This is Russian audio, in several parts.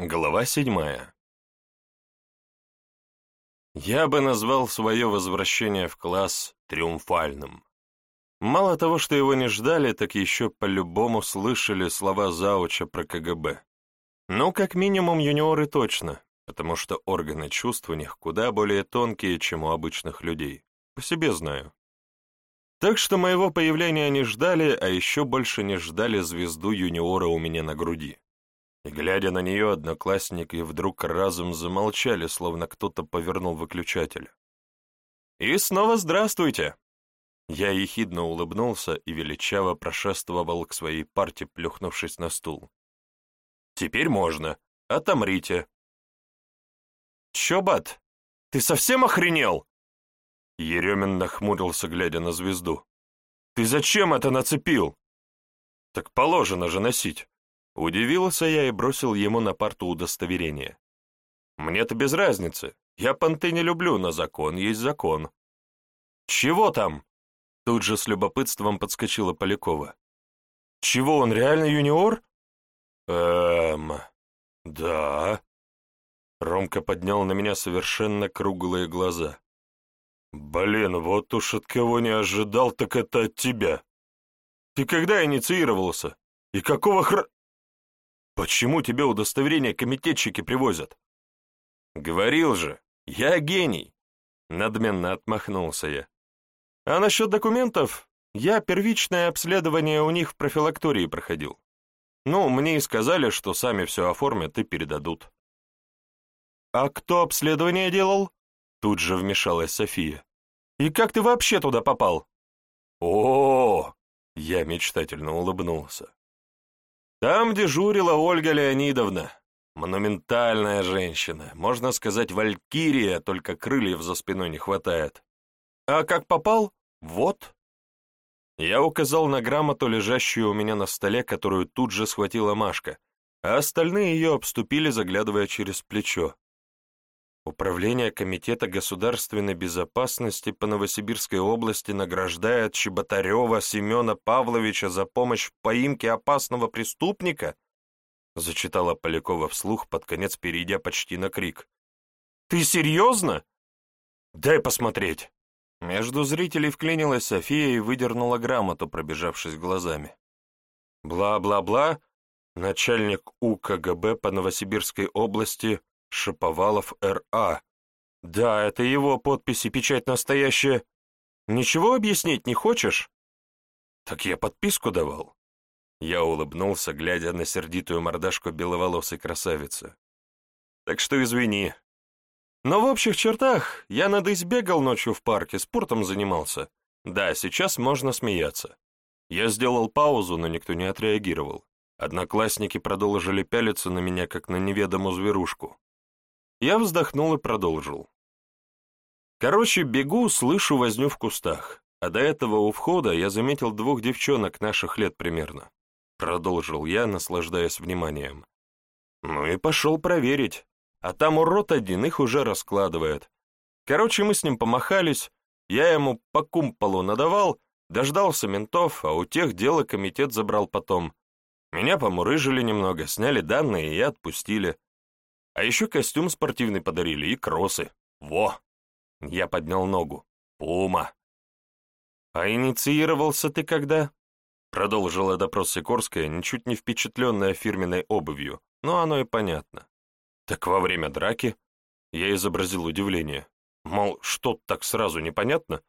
Глава седьмая. Я бы назвал свое возвращение в класс триумфальным. Мало того, что его не ждали, так еще по-любому слышали слова зауча про КГБ. Ну, как минимум, юниоры точно, потому что органы чувств у них куда более тонкие, чем у обычных людей. По себе знаю. Так что моего появления не ждали, а еще больше не ждали звезду юниора у меня на груди. Глядя на нее, одноклассники вдруг разом замолчали, словно кто-то повернул выключатель. «И снова здравствуйте!» Я ехидно улыбнулся и величаво прошествовал к своей парте, плюхнувшись на стул. «Теперь можно. Отомрите». «Чё, бат, ты совсем охренел?» Еремин нахмурился, глядя на звезду. «Ты зачем это нацепил?» «Так положено же носить. Удивился я и бросил ему на парту удостоверение. «Мне-то без разницы. Я понты не люблю, но закон есть закон». «Чего там?» Тут же с любопытством подскочила Полякова. «Чего, он реально юниор?» «Эм... да...» Ромка поднял на меня совершенно круглые глаза. «Блин, вот уж от кого не ожидал, так это от тебя. Ты когда инициировался? И какого хр...» Почему тебе удостоверение комитетчики привозят? Говорил же, я гений. Надменно отмахнулся я. А насчет документов, я первичное обследование у них в профилактории проходил. Ну, мне и сказали, что сами все оформят и передадут. А кто обследование делал? Тут же вмешалась София. И как ты вообще туда попал? О, -о, -о, -о я мечтательно улыбнулся. Там дежурила Ольга Леонидовна. Монументальная женщина, можно сказать, валькирия, только крыльев за спиной не хватает. А как попал? Вот. Я указал на грамоту, лежащую у меня на столе, которую тут же схватила Машка, а остальные ее обступили, заглядывая через плечо. Управление Комитета государственной безопасности по Новосибирской области награждает Чеботарева Семена Павловича за помощь в поимке опасного преступника? Зачитала Полякова вслух, под конец перейдя почти на крик. «Ты серьезно? Дай посмотреть!» Между зрителей вклинилась София и выдернула грамоту, пробежавшись глазами. Бла-бла-бла, начальник УКГБ по Новосибирской области Шаповалов Р.А. Да, это его подпись и печать настоящая. Ничего объяснить не хочешь? Так я подписку давал. Я улыбнулся, глядя на сердитую мордашку беловолосой красавицы. Так что извини. Но в общих чертах я надо избегал ночью в парке, спортом занимался. Да, сейчас можно смеяться. Я сделал паузу, но никто не отреагировал. Одноклассники продолжили пялиться на меня, как на неведомую зверушку. Я вздохнул и продолжил. Короче, бегу, слышу возню в кустах, а до этого у входа я заметил двух девчонок наших лет примерно. Продолжил я, наслаждаясь вниманием. Ну и пошел проверить, а там урод один их уже раскладывает. Короче, мы с ним помахались, я ему по кумполу надавал, дождался ментов, а у тех дело комитет забрал потом. Меня помурыжили немного, сняли данные и отпустили. А еще костюм спортивный подарили и кроссы. Во! Я поднял ногу. Пума. А инициировался ты когда? Продолжила допрос Сикорская, ничуть не впечатленная фирменной обувью, но оно и понятно. Так во время драки я изобразил удивление. Мол, что так сразу непонятно?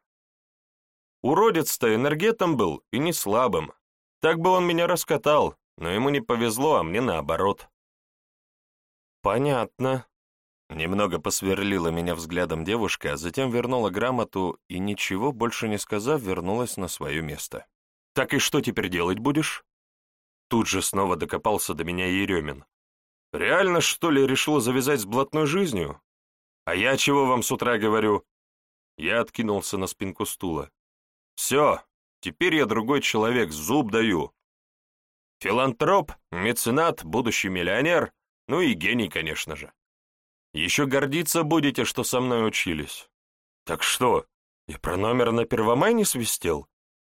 Уродец-то энергетом был и не слабым. Так бы он меня раскатал, но ему не повезло, а мне наоборот. «Понятно». Немного посверлила меня взглядом девушка, а затем вернула грамоту и, ничего больше не сказав, вернулась на свое место. «Так и что теперь делать будешь?» Тут же снова докопался до меня Еремин. «Реально, что ли, решила завязать с блатной жизнью? А я чего вам с утра говорю?» Я откинулся на спинку стула. «Все, теперь я другой человек, зуб даю. Филантроп, меценат, будущий миллионер, ну и гений, конечно же. Еще гордиться будете, что со мной учились. Так что, я про номер на Первомай не свистел?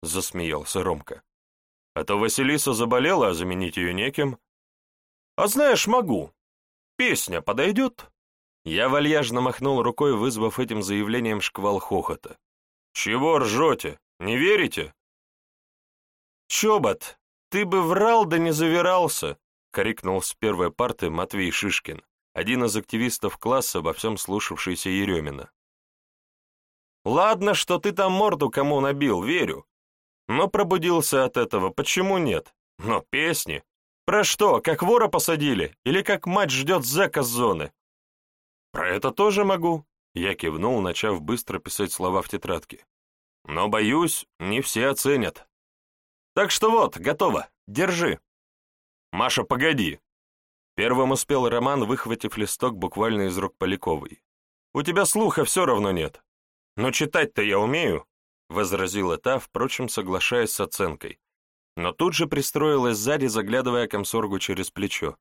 Засмеялся Ромка. А то Василиса заболела, а заменить ее неким. А знаешь, могу. Песня подойдет?» Я вальяжно махнул рукой, вызвав этим заявлением шквал хохота. «Чего ржете? Не верите?» «Чобот, ты бы врал, да не завирался!» — крикнул с первой парты Матвей Шишкин, один из активистов класса, во всем слушавшийся Еремина. «Ладно, что ты там морду кому набил, верю. Но пробудился от этого, почему нет? Но песни? Про что, как вора посадили? Или как мать ждет зэка с зоны? Про это тоже могу. Я кивнул, начав быстро писать слова в тетрадке. Но, боюсь, не все оценят. Так что вот, готово, держи. Маша, погоди. Первым успел Роман, выхватив листок буквально из рук Поляковой. У тебя слуха все равно нет. Но читать-то я умею, — возразила та, впрочем, соглашаясь с оценкой. Но тут же пристроилась сзади, заглядывая комсоргу через плечо.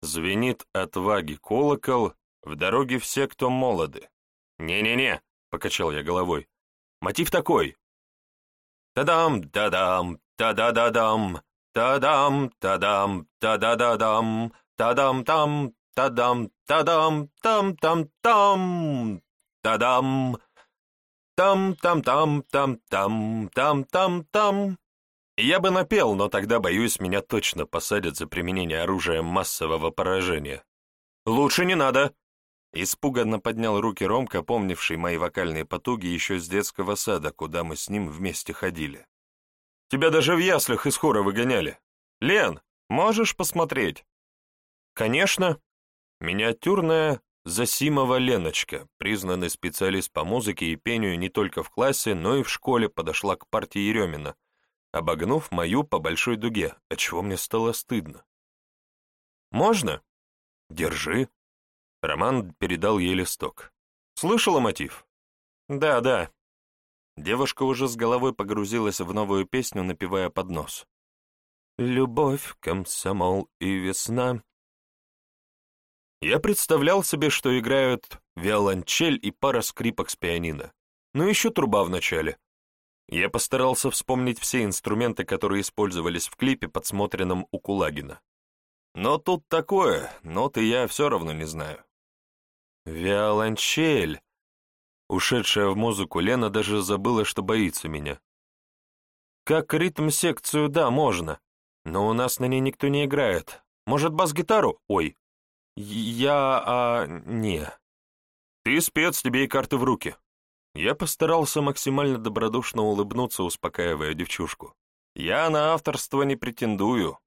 Звенит отваги колокол, в дороге все, кто молоды. «Не-не-не», — покачал я головой. «Мотив такой. Та-дам, та-дам, та-да-да-дам, та-дам, та-дам, та-да-да-дам, та-дам-там, та-дам, та-дам, там-там-там, та-дам». Там-там-там-там-там-там-там. Я бы напел, но тогда, боюсь, меня точно посадят за применение оружия массового поражения. Лучше не надо. Испуганно поднял руки Ромка, помнивший мои вокальные потуги еще с детского сада, куда мы с ним вместе ходили. Тебя даже в яслях из хора выгоняли. Лен, можешь посмотреть? Конечно. Миниатюрная Засимова Леночка, признанный специалист по музыке и пению не только в классе, но и в школе, подошла к партии Еремина, обогнув мою по большой дуге, отчего мне стало стыдно. «Можно?» «Держи». Роман передал ей листок. «Слышала мотив?» «Да, да». Девушка уже с головой погрузилась в новую песню, напевая под нос. «Любовь, комсомол и весна, я представлял себе, что играют виолончель и пара скрипок с пианино. Ну еще труба в начале. Я постарался вспомнить все инструменты, которые использовались в клипе, подсмотренном у Кулагина. Но тут такое, ноты я все равно не знаю. Виолончель. Ушедшая в музыку Лена даже забыла, что боится меня. Как ритм-секцию, да, можно. Но у нас на ней никто не играет. Может, бас-гитару? Ой, «Я... а... не...» «Ты спец, тебе и карты в руки». Я постарался максимально добродушно улыбнуться, успокаивая девчушку. «Я на авторство не претендую».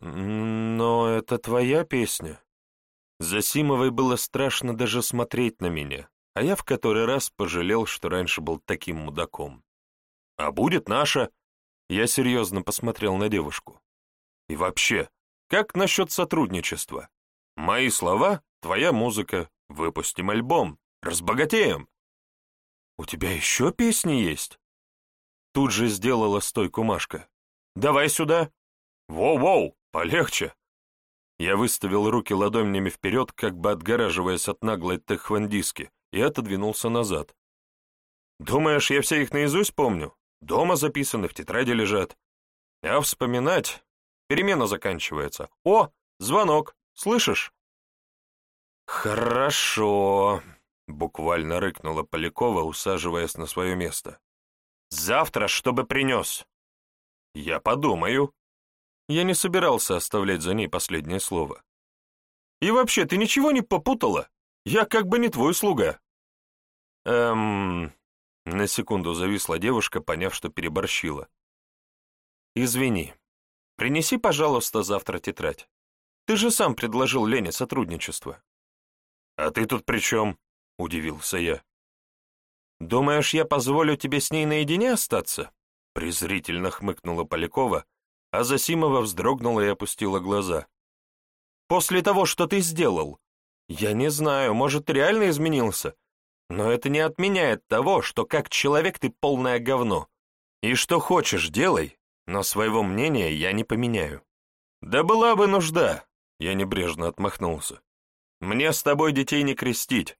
«Но это твоя песня?» Засимовой было страшно даже смотреть на меня, а я в который раз пожалел, что раньше был таким мудаком. «А будет наша?» Я серьезно посмотрел на девушку. «И вообще, как насчет сотрудничества? Мои слова, твоя музыка. Выпустим альбом. Разбогатеем. У тебя еще песни есть? Тут же сделала стойку Машка. Давай сюда. Воу-воу, полегче. Я выставил руки ладонями вперед, как бы отгораживаясь от наглой тэхвандиски, и отодвинулся назад. Думаешь, я все их наизусть помню? Дома записаны, в тетради лежат. А вспоминать? Перемена заканчивается. О, звонок. Слышишь?» «Хорошо», — буквально рыкнула Полякова, усаживаясь на свое место. «Завтра, чтобы принес». «Я подумаю». Я не собирался оставлять за ней последнее слово. «И вообще, ты ничего не попутала? Я как бы не твой слуга». «Эм...» На секунду зависла девушка, поняв, что переборщила. «Извини. Принеси, пожалуйста, завтра тетрадь. Ты же сам предложил Лене сотрудничество». «А ты тут при чем?» — удивился я. «Думаешь, я позволю тебе с ней наедине остаться?» презрительно хмыкнула Полякова, а Засимова вздрогнула и опустила глаза. «После того, что ты сделал, я не знаю, может, реально изменился, но это не отменяет того, что как человек ты полное говно. И что хочешь, делай, но своего мнения я не поменяю». «Да была бы нужда», я небрежно отмахнулся. «Мне с тобой детей не крестить,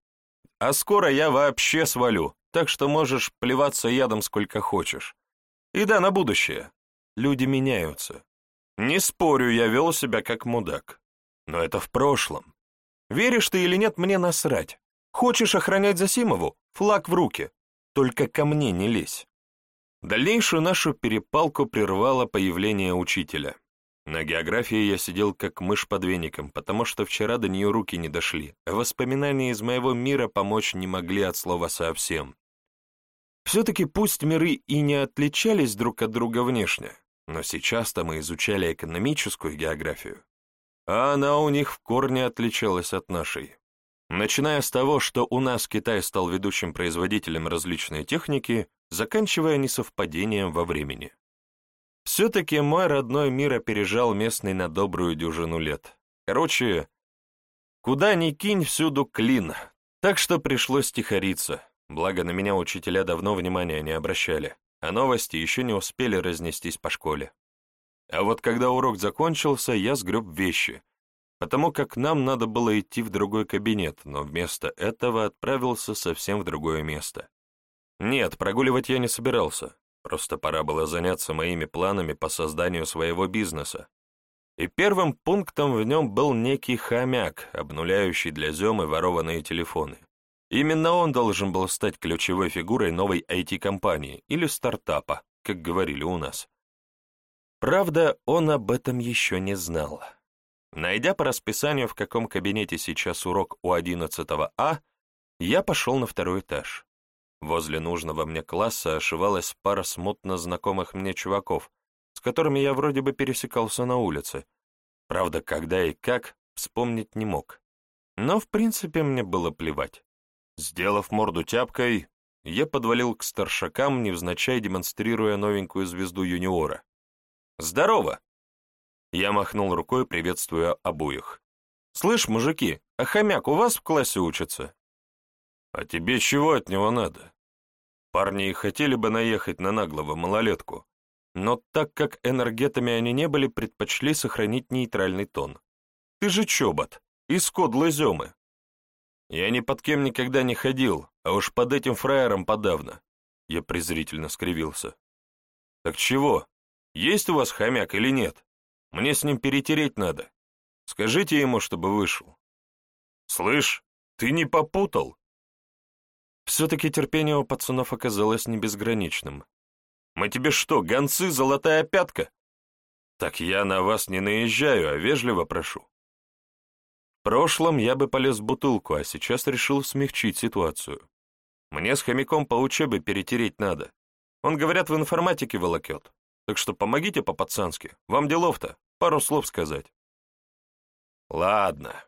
а скоро я вообще свалю, так что можешь плеваться ядом сколько хочешь. И да, на будущее. Люди меняются. Не спорю, я вел себя как мудак. Но это в прошлом. Веришь ты или нет, мне насрать. Хочешь охранять Засимову? Флаг в руки. Только ко мне не лезь. Дальнейшую нашу перепалку прервало появление учителя. На географии я сидел как мышь под веником, потому что вчера до нее руки не дошли, а воспоминания из моего мира помочь не могли от слова совсем. Все-таки пусть миры и не отличались друг от друга внешне, но сейчас-то мы изучали экономическую географию, а она у них в корне отличалась от нашей. Начиная с того, что у нас Китай стал ведущим производителем различной техники, заканчивая несовпадением во времени. Все-таки мой родной мир опережал местный на добрую дюжину лет. Короче, куда ни кинь, всюду клин, так что пришлось тихориться, благо на меня учителя давно внимания не обращали, а новости еще не успели разнестись по школе. А вот когда урок закончился, я сгреб вещи, потому как нам надо было идти в другой кабинет, но вместо этого отправился совсем в другое место. Нет, прогуливать я не собирался, просто пора было заняться моими планами по созданию своего бизнеса. И первым пунктом в нем был некий хомяк, обнуляющий для Земы ворованные телефоны. Именно он должен был стать ключевой фигурой новой IT-компании или стартапа, как говорили у нас. Правда, он об этом еще не знал. Найдя по расписанию, в каком кабинете сейчас урок у 11 А, я пошел на второй этаж. Возле нужного мне класса ошивалась пара смутно знакомых мне чуваков, с которыми я вроде бы пересекался на улице. Правда, когда и как, вспомнить не мог. Но, в принципе, мне было плевать. Сделав морду тяпкой, я подвалил к старшакам, невзначай демонстрируя новенькую звезду юниора. «Здорово!» Я махнул рукой, приветствуя обоих. «Слышь, мужики, а хомяк у вас в классе учится?» «А тебе чего от него надо?» Парни и хотели бы наехать на наглого малолетку, но так как энергетами они не были, предпочли сохранить нейтральный тон. «Ты же чобот, из кодлы Земы!» «Я ни под кем никогда не ходил, а уж под этим фраером подавно!» Я презрительно скривился. «Так чего?» Есть у вас хомяк или нет? Мне с ним перетереть надо. Скажите ему, чтобы вышел. Слышь, ты не попутал? Все-таки терпение у пацанов оказалось не безграничным. Мы тебе что, гонцы, золотая пятка? Так я на вас не наезжаю, а вежливо прошу. В прошлом я бы полез в бутылку, а сейчас решил смягчить ситуацию. Мне с хомяком по учебе перетереть надо. Он, говорят, в информатике волокет. Так что помогите по-пацански. Вам делов-то, пару слов сказать. Ладно.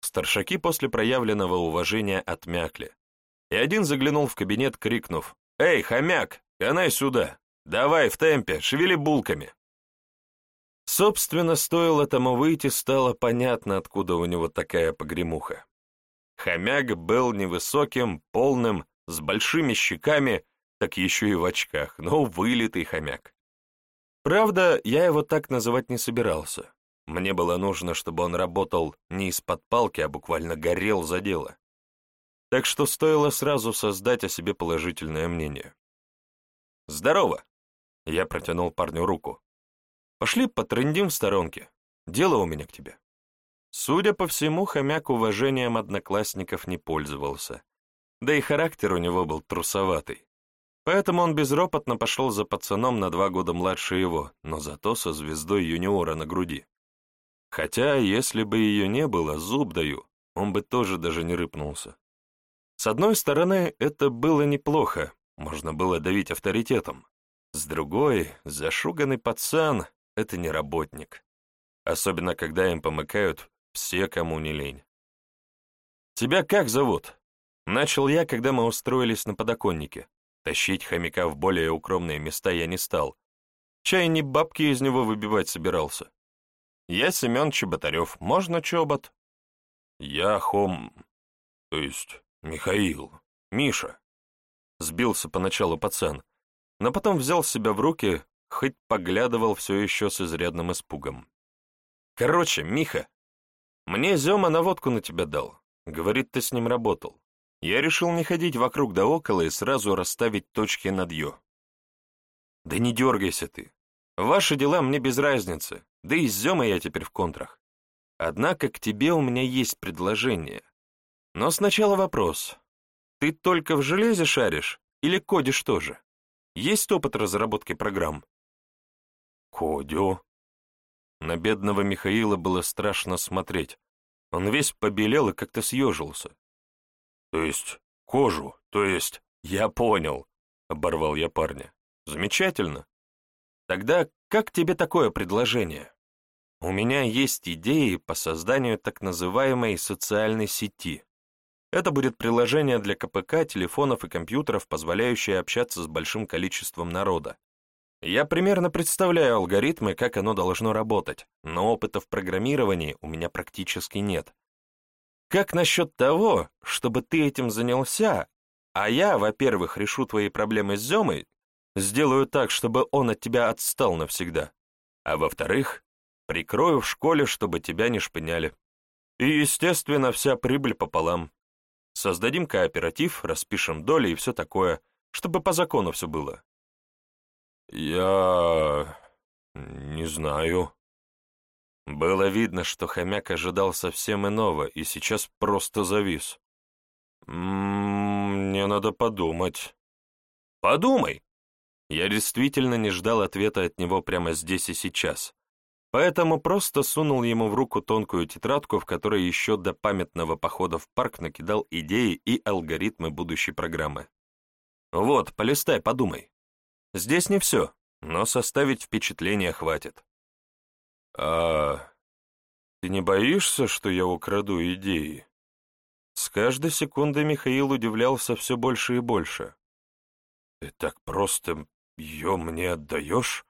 Старшаки после проявленного уважения отмякли. И один заглянул в кабинет, крикнув «Эй, хомяк, канай сюда! Давай, в темпе, шевели булками!» Собственно, стоило тому выйти, стало понятно, откуда у него такая погремуха. Хомяк был невысоким, полным, с большими щеками, так еще и в очках, но вылитый хомяк. Правда, я его так называть не собирался. Мне было нужно, чтобы он работал не из-под палки, а буквально горел за дело. Так что стоило сразу создать о себе положительное мнение. «Здорово!» — я протянул парню руку. «Пошли потрындим в сторонке. Дело у меня к тебе». Судя по всему, хомяк уважением одноклассников не пользовался. Да и характер у него был трусоватый. Поэтому он безропотно пошел за пацаном на два года младше его, но зато со звездой юниора на груди. Хотя, если бы ее не было, зуб даю, он бы тоже даже не рыпнулся. С одной стороны, это было неплохо, можно было давить авторитетом. С другой, зашуганный пацан — это не работник. Особенно, когда им помыкают все, кому не лень. «Тебя как зовут?» Начал я, когда мы устроились на подоконнике. Тащить хомяка в более укромные места я не стал. Чай не бабки из него выбивать собирался. Я Семен Чеботарев, можно чобот? Я Хом... то есть Михаил, Миша. Сбился поначалу пацан, но потом взял себя в руки, хоть поглядывал все еще с изрядным испугом. Короче, Миха, мне Зема наводку на тебя дал. Говорит, ты с ним работал. Я решил не ходить вокруг да около и сразу расставить точки над «ё». Да не дергайся ты. Ваши дела мне без разницы, да и с я теперь в контрах. Однако к тебе у меня есть предложение. Но сначала вопрос. Ты только в железе шаришь или кодишь тоже? Есть опыт разработки программ? Кодю. На бедного Михаила было страшно смотреть. Он весь побелел и как-то съежился. То есть кожу, то есть... Я понял, оборвал я парня. Замечательно. Тогда как тебе такое предложение? У меня есть идеи по созданию так называемой социальной сети. Это будет приложение для КПК, телефонов и компьютеров, позволяющее общаться с большим количеством народа. Я примерно представляю алгоритмы, как оно должно работать, но опыта в программировании у меня практически нет. Как насчет того, чтобы ты этим занялся, а я, во-первых, решу твои проблемы с Земой, сделаю так, чтобы он от тебя отстал навсегда, а во-вторых, прикрою в школе, чтобы тебя не шпыняли. И, естественно, вся прибыль пополам. Создадим кооператив, распишем доли и все такое, чтобы по закону все было. Я... не знаю. Было видно, что хомяк ожидал совсем иного и сейчас просто завис. «Мне надо подумать». «Подумай!» Я действительно не ждал ответа от него прямо здесь и сейчас, поэтому просто сунул ему в руку тонкую тетрадку, в которой еще до памятного похода в парк накидал идеи и алгоритмы будущей программы. «Вот, полистай, подумай. Здесь не все, но составить впечатление хватит». «А ты не боишься, что я украду идеи?» С каждой секундой Михаил удивлялся все больше и больше. «Ты так просто ее мне отдаешь?»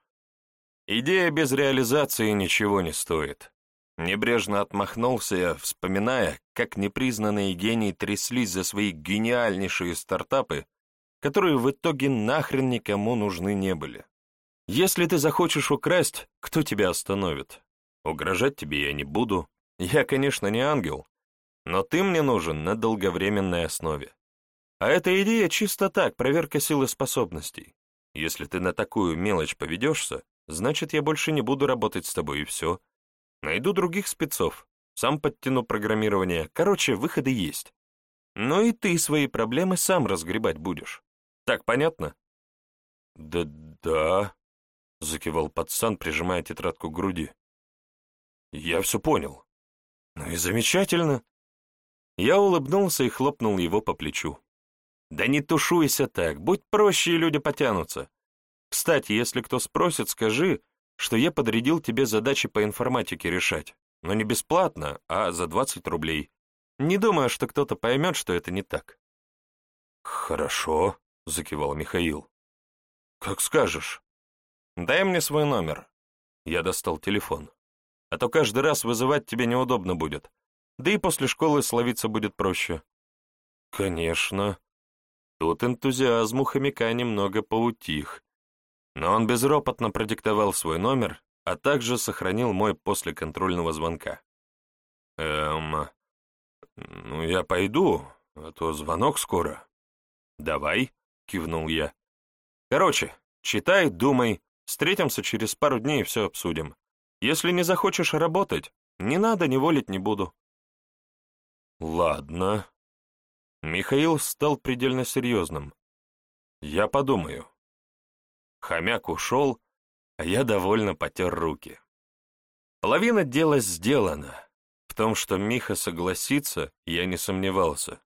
Идея без реализации ничего не стоит. Небрежно отмахнулся я, вспоминая, как непризнанные гении тряслись за свои гениальнейшие стартапы, которые в итоге нахрен никому нужны не были. Если ты захочешь украсть, кто тебя остановит? Угрожать тебе я не буду. Я, конечно, не ангел, но ты мне нужен на долговременной основе. А эта идея чисто так, проверка силы способностей. Если ты на такую мелочь поведешься, значит, я больше не буду работать с тобой, и все. Найду других спецов, сам подтяну программирование. Короче, выходы есть. Но и ты свои проблемы сам разгребать будешь. Так понятно? Да, да, закивал пацан, прижимая тетрадку к груди. Я все понял. Ну и замечательно. Я улыбнулся и хлопнул его по плечу. «Да не тушуйся так, будь проще, и люди потянутся. Кстати, если кто спросит, скажи, что я подрядил тебе задачи по информатике решать, но не бесплатно, а за 20 рублей. Не думаю, что кто-то поймет, что это не так». «Хорошо», — закивал Михаил. «Как скажешь. Дай мне свой номер». Я достал телефон. «А то каждый раз вызывать тебе неудобно будет. Да и после школы словиться будет проще. Конечно. Тут энтузиазм у хомяка немного поутих. Но он безропотно продиктовал свой номер, а также сохранил мой после контрольного звонка. «Эм, ну я пойду, а то звонок скоро». «Давай», — кивнул я. «Короче, читай, думай, встретимся через пару дней и все обсудим. Если не захочешь работать, не надо, не волить не буду. «Ладно». Михаил стал предельно серьезным. «Я подумаю». Хомяк ушел, а я довольно потер руки. Половина дела сделана. В том, что Миха согласится, я не сомневался.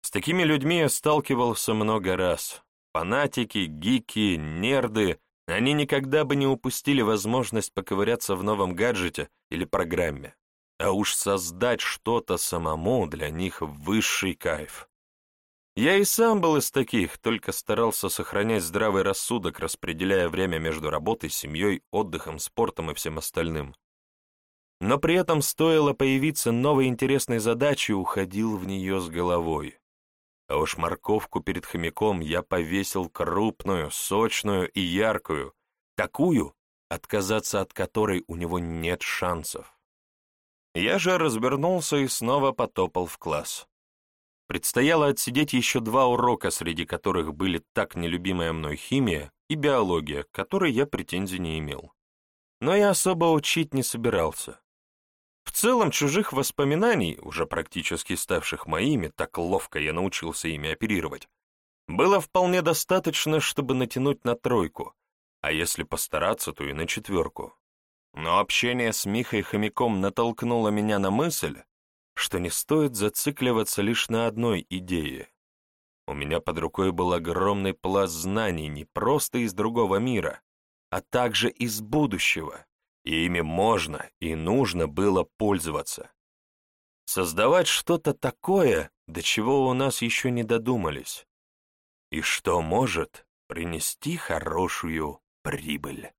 С такими людьми я сталкивался много раз. Фанатики, гики, нерды, они никогда бы не упустили возможность поковыряться в новом гаджете или программе а уж создать что-то самому для них высший кайф. Я и сам был из таких, только старался сохранять здравый рассудок, распределяя время между работой, семьей, отдыхом, спортом и всем остальным. Но при этом стоило появиться новой интересной задаче, уходил в нее с головой. А уж морковку перед хомяком я повесил крупную, сочную и яркую, такую, отказаться от которой у него нет шансов. Я же развернулся и снова потопал в класс. Предстояло отсидеть еще два урока, среди которых были так нелюбимая мной химия и биология, к которой я претензий не имел. Но я особо учить не собирался. В целом, чужих воспоминаний, уже практически ставших моими, так ловко я научился ими оперировать, было вполне достаточно, чтобы натянуть на тройку, а если постараться, то и на четверку. Но общение с Михой Хомяком натолкнуло меня на мысль, что не стоит зацикливаться лишь на одной идее. У меня под рукой был огромный пласт знаний не просто из другого мира, а также из будущего, и ими можно и нужно было пользоваться. Создавать что-то такое, до чего у нас еще не додумались, и что может принести хорошую прибыль.